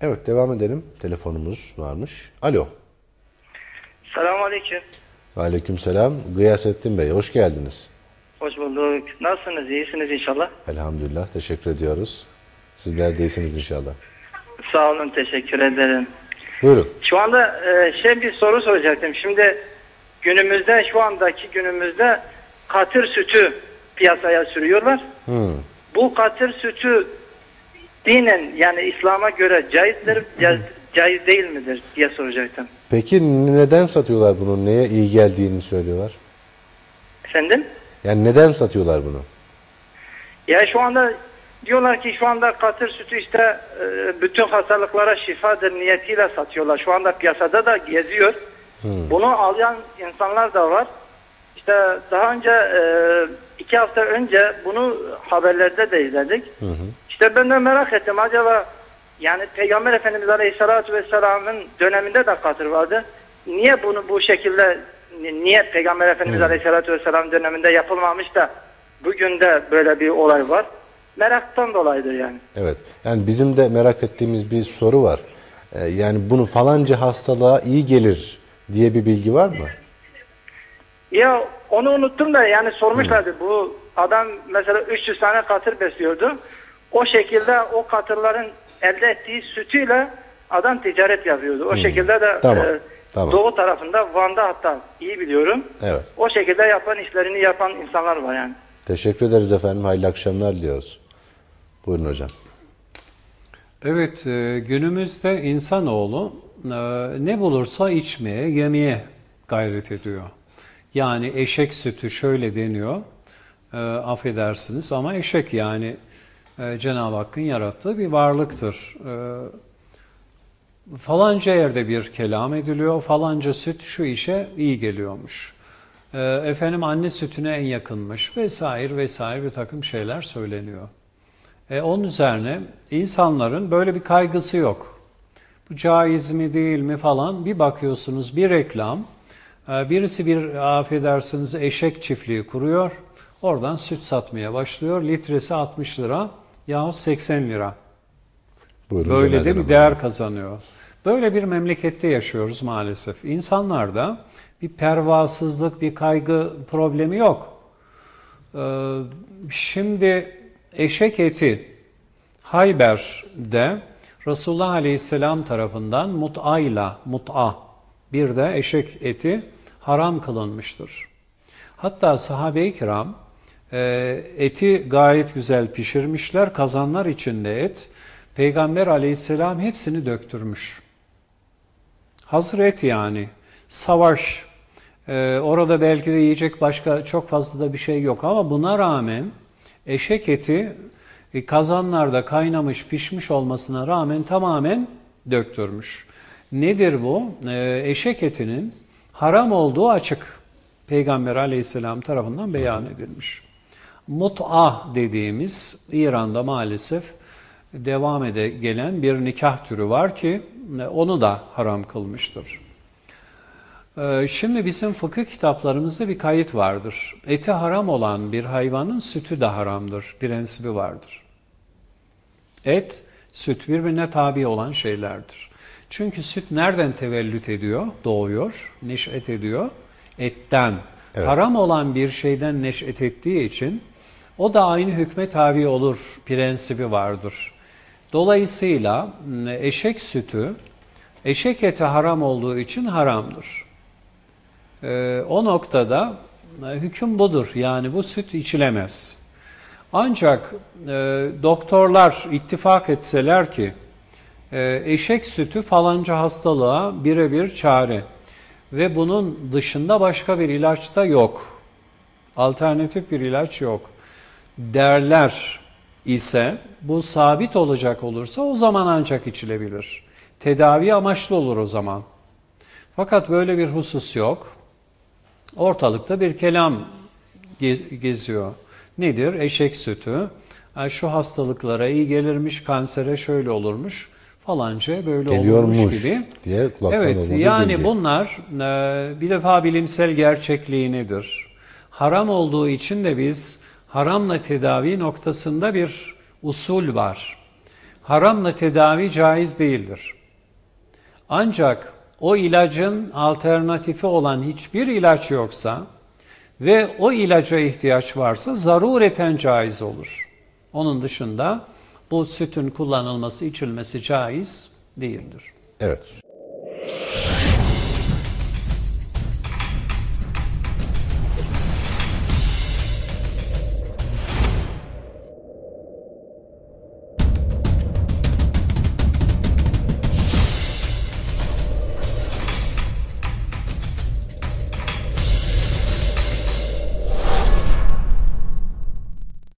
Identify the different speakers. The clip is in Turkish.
Speaker 1: Evet devam edelim. Telefonumuz varmış. Alo.
Speaker 2: Selamun Aleyküm.
Speaker 1: Aleykümselam. Gıyasettin Bey hoş geldiniz.
Speaker 2: Hoş bulduk. Nasılsınız? İyisiniz inşallah.
Speaker 1: Elhamdülillah teşekkür ediyoruz. Sizler de iyisiniz inşallah.
Speaker 2: Sağ olun. Teşekkür ederim.
Speaker 1: Buyurun.
Speaker 2: Şu anda e, şey bir soru soracaktım. Şimdi günümüzde şu andaki günümüzde katır sütü piyasaya sürüyorlar.
Speaker 1: Hmm.
Speaker 2: Bu katır sütü dinen yani İslam'a göre caizdir, caiz, caiz değil midir diye soracaktım.
Speaker 1: Peki neden satıyorlar bunu? Neye iyi geldiğini söylüyorlar?
Speaker 2: Efendim?
Speaker 1: Yani neden satıyorlar bunu?
Speaker 2: Ya şu anda diyorlar ki şu anda katır sütü işte e, bütün hastalıklara şifadır niyetiyle satıyorlar. Şu anda piyasada da geziyor. Bunu alayan insanlar da var. İşte daha önce e, iki hafta önce bunu haberlerde de izledik. İşte ben de merak ettim acaba yani Peygamber Efendimiz Aleyhisselatü Vesselam'ın döneminde de katır vardı. Niye bunu bu şekilde niye Peygamber Efendimiz Aleyhisselatü Vesselam döneminde yapılmamış da bugün de böyle bir olay var? Meraktan dolayıdır yani.
Speaker 1: Evet. Yani bizim de merak ettiğimiz bir soru var. Ee, yani bunu falanca hastalığa iyi gelir diye bir bilgi var mı?
Speaker 2: Ya onu unuttum da yani sormuşlardı bu adam mesela 300 tane katır besliyordu. O şekilde o katırların elde ettiği sütüyle adam ticaret yapıyordu. O şekilde de
Speaker 1: Tamam,
Speaker 2: e,
Speaker 1: tamam.
Speaker 2: Doğu tarafında Van'da hatta iyi biliyorum.
Speaker 1: Evet.
Speaker 2: O şekilde yapan işlerini yapan insanlar var yani.
Speaker 1: Teşekkür ederiz efendim. Hayırlı akşamlar diliyoruz. Buyurun hocam.
Speaker 3: Evet, e, günümüzde insanoğlu e, ne bulursa içmeye, yemeye gayret ediyor. Yani eşek sütü şöyle deniyor, e, affedersiniz ama eşek yani e, Cenab-ı Hakk'ın yarattığı bir varlıktır. E, falanca yerde bir kelam ediliyor, falanca süt şu işe iyi geliyormuş. E, efendim anne sütüne en yakınmış vesaire vesaire bir takım şeyler söyleniyor. E, onun üzerine insanların böyle bir kaygısı yok. Bu caiz mi değil mi falan bir bakıyorsunuz bir reklam. e, birisi bir affedersiniz eşek çiftliği kuruyor. Oradan süt satmaya başlıyor. Litresi 60 lira yahut 80 lira.
Speaker 1: Buyurun.
Speaker 3: Böyle de bir değer kazanıyor. Böyle bir memlekette yaşıyoruz maalesef. İnsanlarda bir pervasızlık, bir kaygı problemi yok. Ee, Şimdi eşek eti Hayber'de Resulullah Aleyhisselam tarafından mut'ayla, mut'a bir de eşek eti haram kılınmıştır. Hatta sahabe-i kiram e, eti gayet güzel pişirmişler, kazanlar içinde et. Peygamber aleyhisselam hepsini döktürmüş. Hazır et yani. Savaş. Ee, orada belki de yiyecek başka çok fazla da bir şey yok ama buna rağmen eşek eti e, kazanlarda kaynamış, pişmiş olmasına rağmen tamamen döktürmüş. Nedir bu? Ee, eşek etinin haram olduğu açık. Peygamber aleyhisselam tarafından beyan edilmiş. Mut'a dediğimiz İran'da maalesef devam ede gelen bir nikah türü var ki e, onu da haram kılmıştır. Ee, Şimdi bizim fıkıh kitaplarımızda bir kayıt vardır. Eti haram olan bir hayvanın sütü de haramdır. Prensibi vardır. Et, süt birbirine tabi olan şeylerdir. Çünkü süt nereden tevellüt ediyor, doğuyor, neş'et ediyor? Etten.
Speaker 1: Evet.
Speaker 3: Haram olan bir şeyden neş'et ettiği için o da aynı hükme tabi olur prensibi vardır. Dolayısıyla eşek sütü, eşek eti haram olduğu için haramdır. Ee, o noktada e, hüküm budur. Yani bu süt içilemez. Ancak e, doktorlar ittifak etseler ki e, eşek sütü falanca hastalığa birebir çare ve bunun dışında başka bir ilaç da yok. Alternatif bir ilaç yok. Derler ise bu sabit olacak olursa o zaman ancak içilebilir. Tedavi amaçlı olur o zaman. Fakat böyle bir husus yok. Ortalıkta bir kelam ge- geziyor. Nedir? Eşek sütü. Şu hastalıklara iyi gelirmiş, kansere şöyle olurmuş falanca böyle
Speaker 1: Geliyormuş
Speaker 3: olurmuş gibi.
Speaker 1: diye
Speaker 3: Evet yani
Speaker 1: bilgi.
Speaker 3: bunlar e, bir defa bilimsel gerçekliği nedir? Haram olduğu için de biz haramla tedavi noktasında bir usul var. haramla tedavi caiz değildir. Ancak o ilacın alternatifi olan hiçbir ilaç yoksa ve o ilaca ihtiyaç varsa zarureten caiz olur. Onun dışında bu sütün kullanılması, içilmesi caiz değildir.
Speaker 1: Evet.